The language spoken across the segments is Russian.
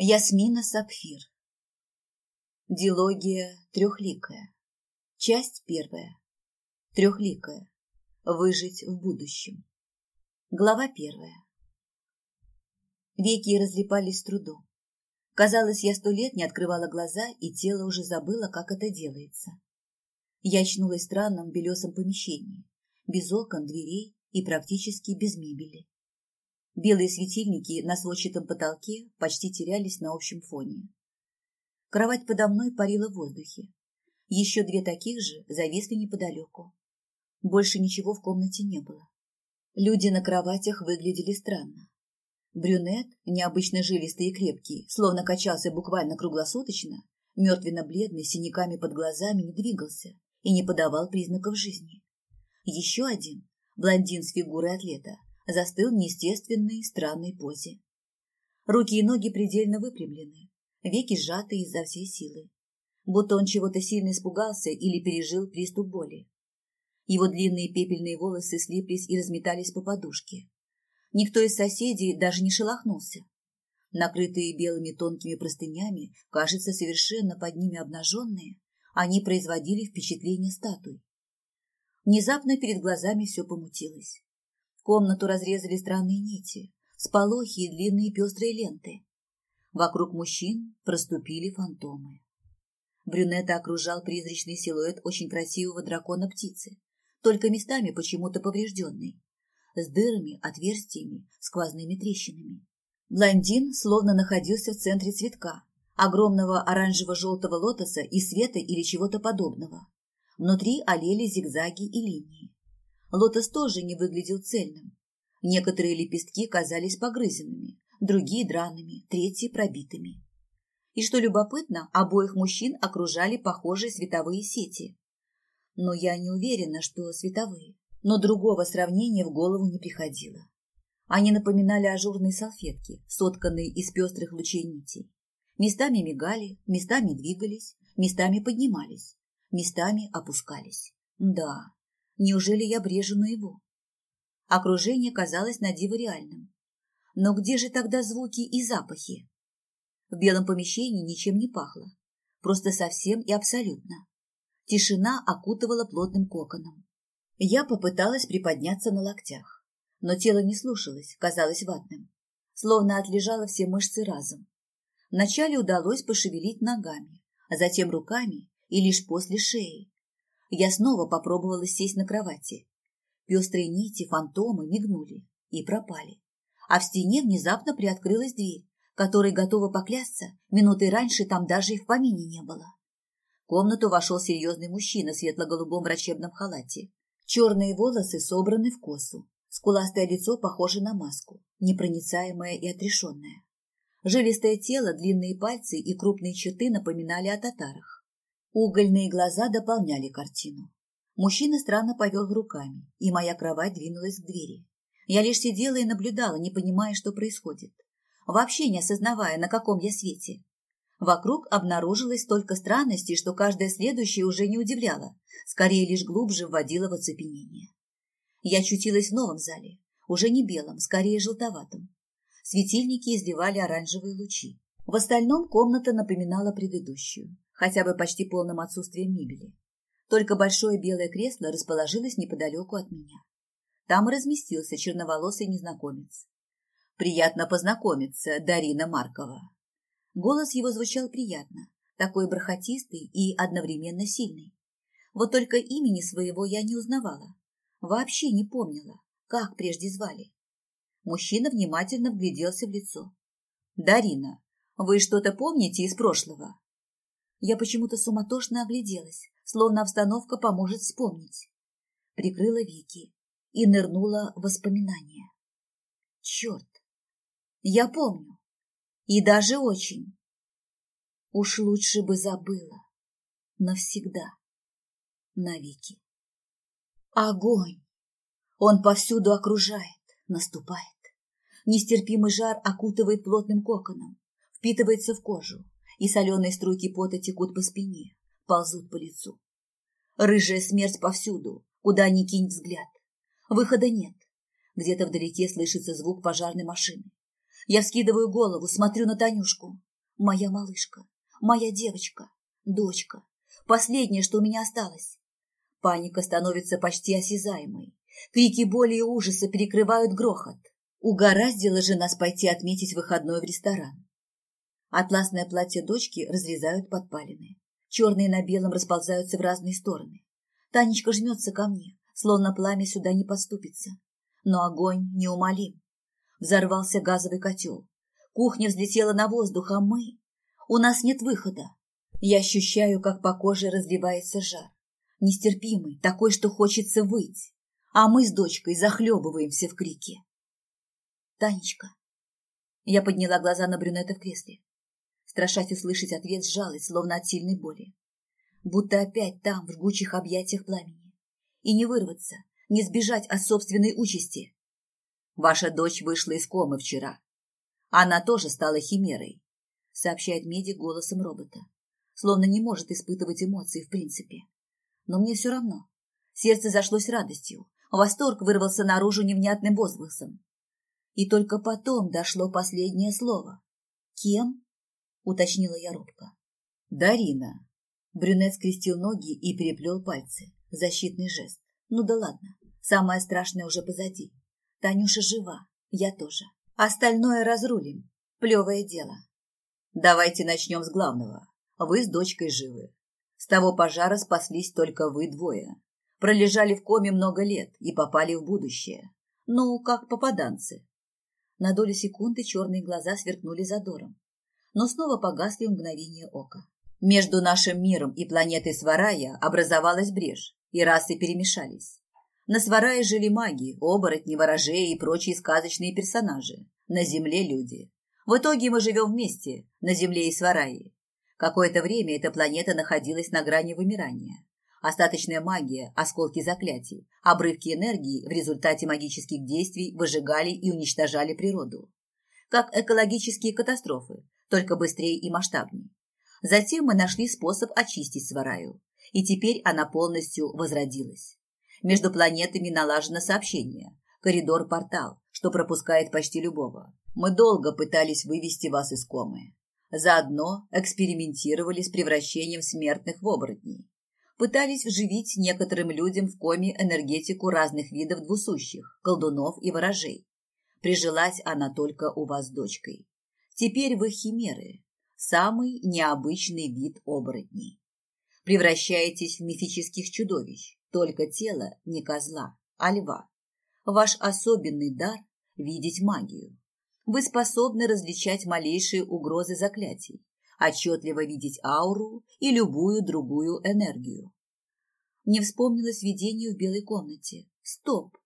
Ясмина Сапфир. Дилогия трехликая. Часть первая. Трехликая. Выжить в будущем. Глава первая. Веки разлипались с трудом. Казалось, я сто лет не открывала глаза, и тело уже забыло, как это делается. Я очнулась в странном белесом помещении, без окон, дверей и практически без мебели. Белые светильники на сводчатом потолке почти терялись на общем фоне. Кровать подо мной парила в воздухе. Еще две таких же зависли неподалеку. Больше ничего в комнате не было. Люди на кроватях выглядели странно. Брюнет, необычно жилистый и крепкий, словно качался буквально круглосуточно, мертвенно-бледный, с синяками под глазами, не двигался и не подавал признаков жизни. Еще один, блондин с фигурой атлета, застыл в неестественной странной позе. Руки и ноги предельно выпрямлены, веки сжаты изо всей силы, будто он чего-то сильно испугался или пережил приступ боли. Его длинные пепельные волосы слиплись и разметались по подушке. Никто из соседей даже не шелохнулся. Накрытые белыми тонкими простынями, кажется, совершенно под ними обнаженные, они производили впечатление статуй. Внезапно перед глазами все помутилось. Комнату разрезали странные нити, сполохи и длинные пестрые ленты. Вокруг мужчин проступили фантомы. Брюнета окружал призрачный силуэт очень красивого дракона-птицы, только местами почему-то поврежденный, с дырами, отверстиями, сквозными трещинами. Блондин словно находился в центре цветка, огромного оранжево-желтого лотоса и света или чего-то подобного. Внутри олели зигзаги и линии. Лотос тоже не выглядел цельным. Некоторые лепестки казались погрызенными, другие драными, третьи пробитыми. И что любопытно, обоих мужчин окружали похожие световые сети. Но я не уверена, что световые. Но другого сравнения в голову не приходило. Они напоминали ажурные салфетки, сотканные из пестрых лучей нитей. Местами мигали, местами двигались, местами поднимались, местами опускались. Да, Неужели я брежу его? Окружение казалось на диво реальным. Но где же тогда звуки и запахи? В белом помещении ничем не пахло. Просто совсем и абсолютно. Тишина окутывала плотным коконом. Я попыталась приподняться на локтях, но тело не слушалось, казалось ватным. Словно отлежало все мышцы разом. Вначале удалось пошевелить ногами, а затем руками и лишь после шеи, я снова попробовала сесть на кровати. Пестрые нити, фантомы мигнули и пропали. А в стене внезапно приоткрылась дверь, которой, готова поклясться, минуты раньше там даже и в помине не было. В комнату вошел серьезный мужчина в светло-голубом врачебном халате. Черные волосы собраны в косу. Скуластое лицо похоже на маску, непроницаемое и отрешенное. Жилистое тело, длинные пальцы и крупные черты напоминали о татарах. Угольные глаза дополняли картину. Мужчина странно повел руками, и моя кровать двинулась к двери. Я лишь сидела и наблюдала, не понимая, что происходит. Вообще не осознавая, на каком я свете. Вокруг обнаружилось столько странностей, что каждая следующая уже не удивляла, скорее лишь глубже вводила в оцепенение. Я очутилась в новом зале, уже не белом, скорее желтоватом. Светильники изливали оранжевые лучи. В остальном комната напоминала предыдущую хотя бы почти полным отсутствием мебели. Только большое белое кресло расположилось неподалеку от меня. Там и разместился черноволосый незнакомец. «Приятно познакомиться, Дарина Маркова». Голос его звучал приятно, такой бархатистый и одновременно сильный. Вот только имени своего я не узнавала. Вообще не помнила, как прежде звали. Мужчина внимательно вгляделся в лицо. «Дарина, вы что-то помните из прошлого?» Я почему-то суматошно огляделась, словно обстановка поможет вспомнить. Прикрыла веки и нырнула в воспоминания. Черт! Я помню. И даже очень. Уж лучше бы забыла. Навсегда. Навеки. Огонь! Он повсюду окружает, наступает. Нестерпимый жар окутывает плотным коконом, впитывается в кожу, и соленые струйки пота текут по спине, ползут по лицу. Рыжая смерть повсюду, куда ни кинь взгляд. Выхода нет. Где-то вдалеке слышится звук пожарной машины. Я вскидываю голову, смотрю на Танюшку. Моя малышка, моя девочка, дочка, последнее, что у меня осталось. Паника становится почти осязаемой. Крики боли и ужаса перекрывают грохот. Угораздило же нас пойти отметить выходной в ресторан. Атласное платье дочки разрезают подпалины. Черные на белом расползаются в разные стороны. Танечка жмется ко мне, словно пламя сюда не поступится. Но огонь неумолим. Взорвался газовый котел. Кухня взлетела на воздух, а мы... У нас нет выхода. Я ощущаю, как по коже разливается жар. Нестерпимый, такой, что хочется выть. А мы с дочкой захлебываемся в крике. Танечка. Я подняла глаза на брюнета в кресле. Страшась услышать ответ, сжалась, словно от сильной боли. Будто опять там, в жгучих объятиях пламени. И не вырваться, не сбежать от собственной участи. Ваша дочь вышла из комы вчера. Она тоже стала химерой, сообщает медик голосом робота. Словно не может испытывать эмоции в принципе. Но мне все равно. Сердце зашлось радостью. Восторг вырвался наружу невнятным возгласом. И только потом дошло последнее слово. «Кем?» – уточнила я робко. «Дарина». Брюнет скрестил ноги и переплел пальцы. Защитный жест. Ну да ладно, самое страшное уже позади. Танюша жива, я тоже. Остальное разрулим. Плевое дело. Давайте начнем с главного. Вы с дочкой живы. С того пожара спаслись только вы двое. Пролежали в коме много лет и попали в будущее. Ну, как попаданцы. На долю секунды черные глаза сверкнули задором, но снова погасли в мгновение ока. Между нашим миром и планетой Сварая образовалась брешь, и расы перемешались. На Сварае жили маги, оборотни, ворожеи и прочие сказочные персонажи. На Земле люди. В итоге мы живем вместе, на Земле и Сварае. Какое-то время эта планета находилась на грани вымирания. Остаточная магия, осколки заклятий, обрывки энергии в результате магических действий выжигали и уничтожали природу. Как экологические катастрофы, только быстрее и масштабнее. Затем мы нашли способ очистить Свараю, и теперь она полностью возродилась. Между планетами налажено сообщение. Коридор-портал, что пропускает почти любого. Мы долго пытались вывести вас из комы. Заодно экспериментировали с превращением смертных в оборотней. Пытались вживить некоторым людям в коме энергетику разных видов двусущих, колдунов и ворожей. Прижилась она только у вас дочкой. Теперь вы химеры, самый необычный вид оборотней. Превращаетесь в мифических чудовищ, только тело не козла, а льва. Ваш особенный дар – видеть магию. Вы способны различать малейшие угрозы заклятий, отчетливо видеть ауру и любую другую энергию. Не вспомнилось видение в белой комнате. Стоп!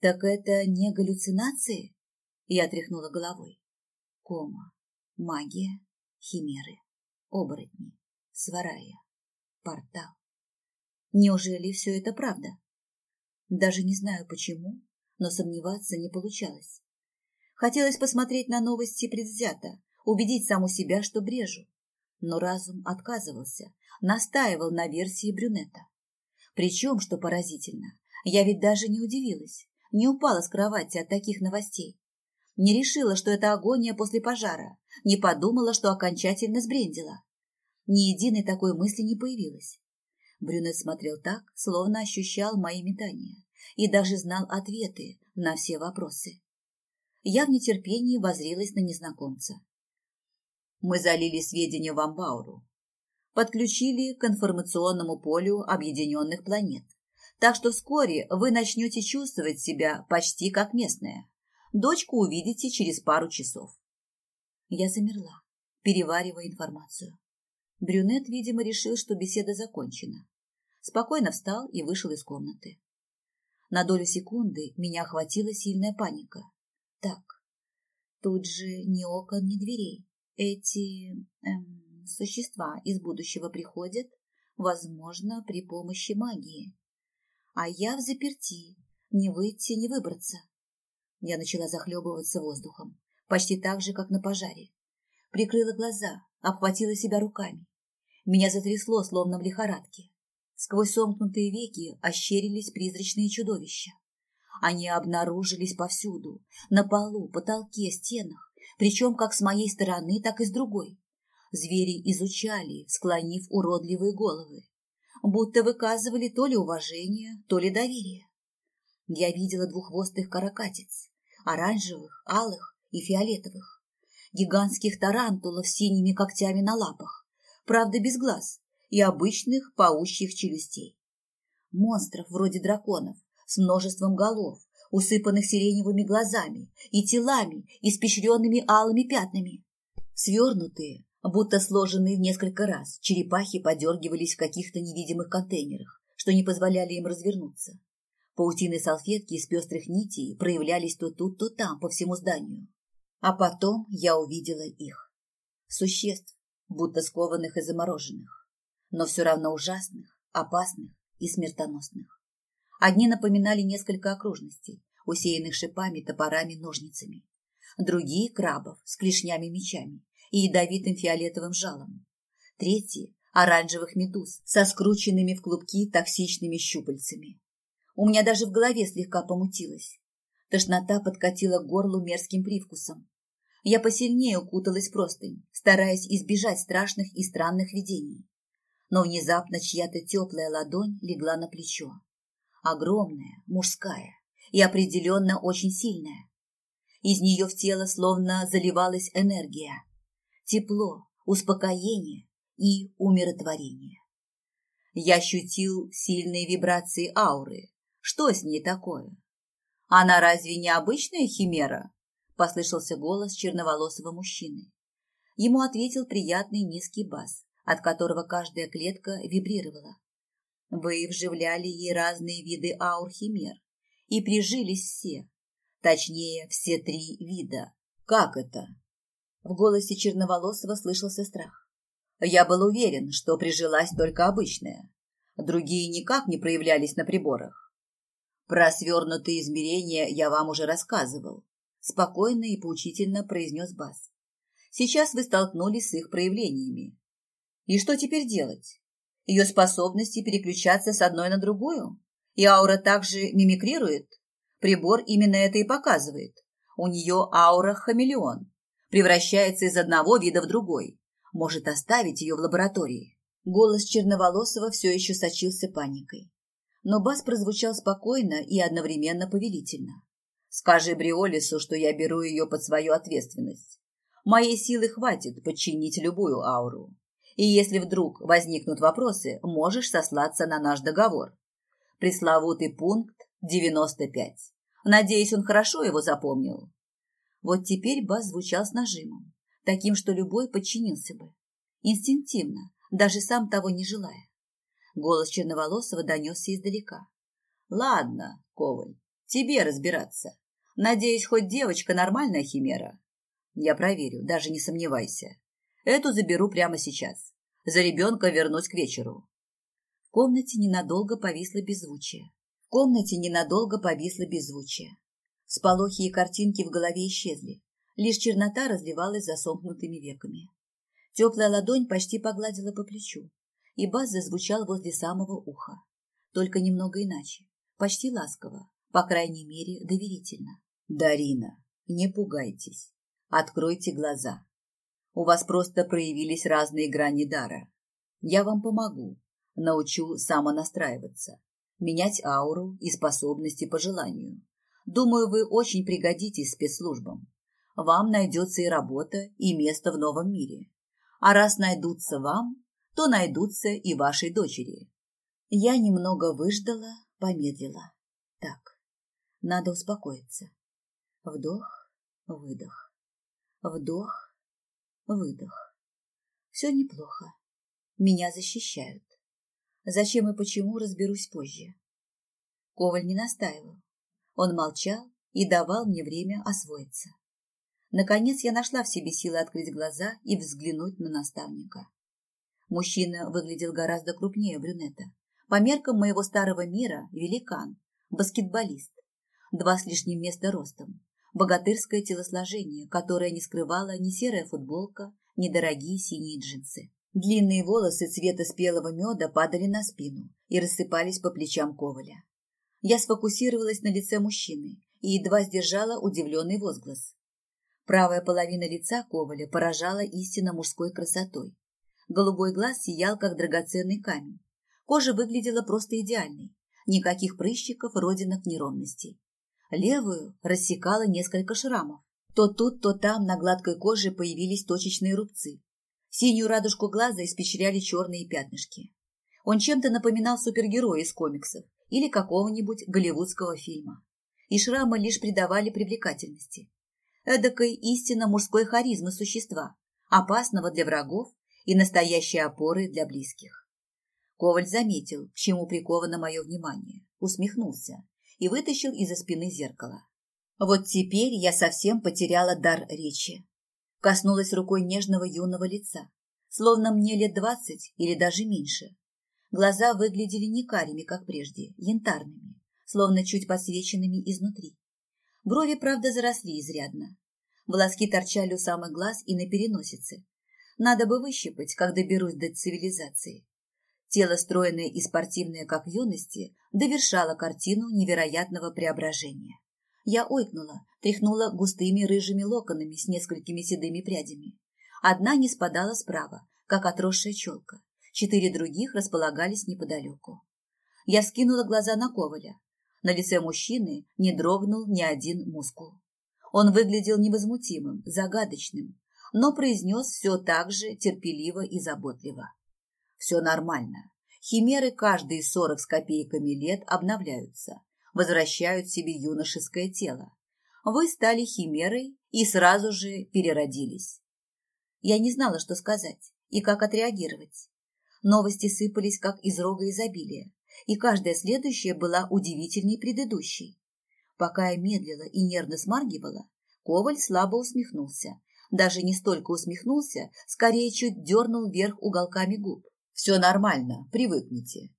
Так это не галлюцинации? Я тряхнула головой. Кома, магия, химеры, оборотни, сварая, портал. Неужели все это правда? Даже не знаю почему, но сомневаться не получалось. Хотелось посмотреть на новости предвзято, убедить саму себя, что брежу. Но разум отказывался, настаивал на версии брюнета. Причем, что поразительно, я ведь даже не удивилась, не упала с кровати от таких новостей. Не решила, что это агония после пожара, не подумала, что окончательно сбрендила. Ни единой такой мысли не появилось. Брюнет смотрел так, словно ощущал мои метания и даже знал ответы на все вопросы. Я в нетерпении возрилась на незнакомца. Мы залили сведения в Амбауру, подключили к информационному полю объединенных планет, так что вскоре вы начнете чувствовать себя почти как местная. Дочку увидите через пару часов. Я замерла, переваривая информацию. Брюнет, видимо, решил, что беседа закончена. Спокойно встал и вышел из комнаты. На долю секунды меня охватила сильная паника. Так, тут же ни окон, ни дверей. Эти эм, существа из будущего приходят, возможно, при помощи магии. А я в заперти, не выйти, не выбраться. Я начала захлебываться воздухом, почти так же, как на пожаре. Прикрыла глаза, обхватила себя руками. Меня затрясло, словно в лихорадке. Сквозь сомкнутые веки ощерились призрачные чудовища. Они обнаружились повсюду, на полу, потолке, стенах, причем как с моей стороны, так и с другой. Звери изучали, склонив уродливые головы, будто выказывали то ли уважение, то ли доверие. Я видела двуххвостых каракатиц, оранжевых, алых и фиолетовых, гигантских тарантулов с синими когтями на лапах, правда без глаз, и обычных паучьих челюстей. Монстров вроде драконов с множеством голов, усыпанных сиреневыми глазами и телами, испещренными алыми пятнами. Свернутые, будто сложенные в несколько раз, черепахи подергивались в каких-то невидимых контейнерах, что не позволяли им развернуться. Паутины салфетки из пестрых нитей проявлялись то тут, то там, по всему зданию. А потом я увидела их. Существ, будто скованных и замороженных, но все равно ужасных, опасных и смертоносных. Одни напоминали несколько окружностей, усеянных шипами, топорами, ножницами. Другие – крабов с клешнями-мечами и ядовитым фиолетовым жалом. Третьи – оранжевых медуз со скрученными в клубки токсичными щупальцами. У меня даже в голове слегка помутилось. Тошнота подкатила к горлу мерзким привкусом. Я посильнее укуталась в простынь, стараясь избежать страшных и странных видений. Но внезапно чья-то теплая ладонь легла на плечо. Огромная, мужская и определенно очень сильная. Из нее в тело словно заливалась энергия. Тепло, успокоение и умиротворение. Я ощутил сильные вибрации ауры. Что с ней такое? Она разве не обычная химера? Послышался голос черноволосого мужчины. Ему ответил приятный низкий бас, от которого каждая клетка вибрировала. Вы вживляли ей разные виды аур химер, и прижились все, точнее, все три вида. Как это? В голосе черноволосого слышался страх. Я был уверен, что прижилась только обычная. Другие никак не проявлялись на приборах. Про свернутые измерения я вам уже рассказывал. Спокойно и поучительно произнес Бас. Сейчас вы столкнулись с их проявлениями. И что теперь делать? Ее способности переключаться с одной на другую? И аура также мимикрирует? Прибор именно это и показывает. У нее аура хамелеон. Превращается из одного вида в другой. Может оставить ее в лаборатории. Голос Черноволосого все еще сочился паникой. Но бас прозвучал спокойно и одновременно повелительно. «Скажи Бриолису, что я беру ее под свою ответственность. Моей силы хватит подчинить любую ауру. И если вдруг возникнут вопросы, можешь сослаться на наш договор. Пресловутый пункт 95. Надеюсь, он хорошо его запомнил. Вот теперь бас звучал с нажимом, таким, что любой подчинился бы. Инстинктивно, даже сам того не желая. Голос Черноволосого донесся издалека. «Ладно, Коваль, тебе разбираться. Надеюсь, хоть девочка нормальная химера. Я проверю, даже не сомневайся. Эту заберу прямо сейчас. За ребенка вернусь к вечеру. В комнате ненадолго повисло беззвучие. В комнате ненадолго повисло беззвучие. Сполохи и картинки в голове исчезли. Лишь чернота разливалась за сомкнутыми веками. Теплая ладонь почти погладила по плечу, и бас зазвучал возле самого уха. Только немного иначе, почти ласково, по крайней мере, доверительно. «Дарина, не пугайтесь. Откройте глаза. У вас просто проявились разные грани дара. Я вам помогу, научу самонастраиваться, менять ауру и способности по желанию. Думаю, вы очень пригодитесь спецслужбам. Вам найдется и работа, и место в новом мире. А раз найдутся вам, то найдутся и вашей дочери. Я немного выждала, помедлила. Так, надо успокоиться. Вдох, выдох. Вдох, Выдох. Все неплохо. Меня защищают. Зачем и почему, разберусь позже. Коваль не настаивал. Он молчал и давал мне время освоиться. Наконец я нашла в себе силы открыть глаза и взглянуть на наставника. Мужчина выглядел гораздо крупнее брюнета. По меркам моего старого мира великан, баскетболист, два с лишним места ростом, богатырское телосложение, которое не скрывало ни серая футболка, ни дорогие синие джинсы. Длинные волосы цвета спелого меда падали на спину и рассыпались по плечам Коваля. Я сфокусировалась на лице мужчины и едва сдержала удивленный возглас. Правая половина лица Коваля поражала истинно мужской красотой. Голубой глаз сиял, как драгоценный камень. Кожа выглядела просто идеальной. Никаких прыщиков, родинок, неровностей. Левую рассекала несколько шрамов. То тут, то там на гладкой коже появились точечные рубцы. Синюю радужку глаза испещряли черные пятнышки. Он чем-то напоминал супергероя из комиксов или какого-нибудь голливудского фильма. И шрамы лишь придавали привлекательности. Эдакой истинно мужской харизмы существа, опасного для врагов и настоящей опоры для близких. Коваль заметил, к чему приковано мое внимание, усмехнулся и вытащил из-за спины зеркало. Вот теперь я совсем потеряла дар речи. Коснулась рукой нежного юного лица, словно мне лет двадцать или даже меньше. Глаза выглядели не карими, как прежде, янтарными, словно чуть подсвеченными изнутри. Брови, правда, заросли изрядно. Волоски торчали у самых глаз и на переносице. Надо бы выщипать, как доберусь до цивилизации. Тело, стройное и спортивное, как в юности, довершало картину невероятного преображения. Я ойкнула, тряхнула густыми рыжими локонами с несколькими седыми прядями. Одна не спадала справа, как отросшая челка. Четыре других располагались неподалеку. Я скинула глаза на Коваля. На лице мужчины не дрогнул ни один мускул. Он выглядел невозмутимым, загадочным, но произнес все так же терпеливо и заботливо. Все нормально. Химеры каждые сорок с копейками лет обновляются, возвращают себе юношеское тело. Вы стали химерой и сразу же переродились. Я не знала, что сказать и как отреагировать. Новости сыпались, как из рога изобилия, и каждая следующая была удивительней предыдущей. Пока я медлила и нервно смаргивала, Коваль слабо усмехнулся. Даже не столько усмехнулся, скорее чуть дернул вверх уголками губ. «Все нормально, привыкните.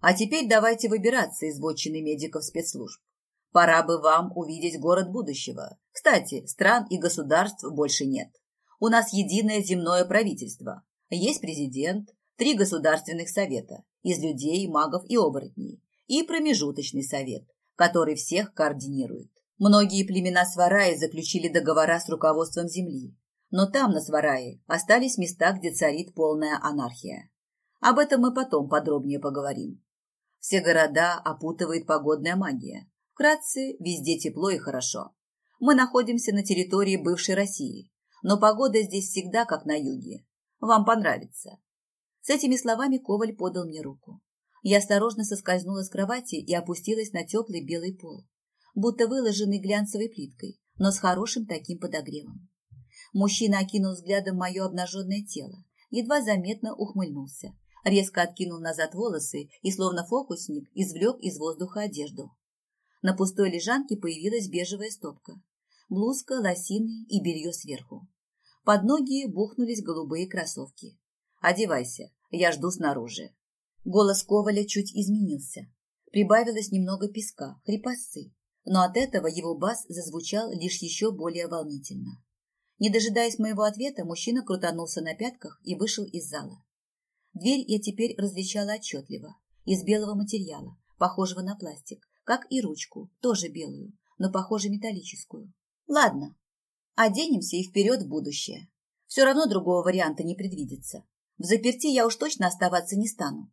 А теперь давайте выбираться из вотчины медиков спецслужб. Пора бы вам увидеть город будущего. Кстати, стран и государств больше нет. У нас единое земное правительство. Есть президент, три государственных совета из людей, магов и оборотней, и промежуточный совет, который всех координирует. Многие племена Свараи заключили договора с руководством земли, но там, на Сварае, остались места, где царит полная анархия. Об этом мы потом подробнее поговорим. Все города опутывает погодная магия. Вкратце, везде тепло и хорошо. Мы находимся на территории бывшей России, но погода здесь всегда как на юге. Вам понравится. С этими словами Коваль подал мне руку. Я осторожно соскользнула с кровати и опустилась на теплый белый пол, будто выложенный глянцевой плиткой, но с хорошим таким подогревом. Мужчина окинул взглядом мое обнаженное тело, едва заметно ухмыльнулся, резко откинул назад волосы и, словно фокусник, извлек из воздуха одежду. На пустой лежанке появилась бежевая стопка. Блузка, лосины и белье сверху. Под ноги бухнулись голубые кроссовки. «Одевайся, я жду снаружи». Голос Коваля чуть изменился. Прибавилось немного песка, хрипосцы, но от этого его бас зазвучал лишь еще более волнительно. Не дожидаясь моего ответа, мужчина крутанулся на пятках и вышел из зала. Дверь я теперь различала отчетливо, из белого материала, похожего на пластик, как и ручку, тоже белую, но, похоже, металлическую. Ладно, оденемся и вперед в будущее. Все равно другого варианта не предвидится. В заперти я уж точно оставаться не стану.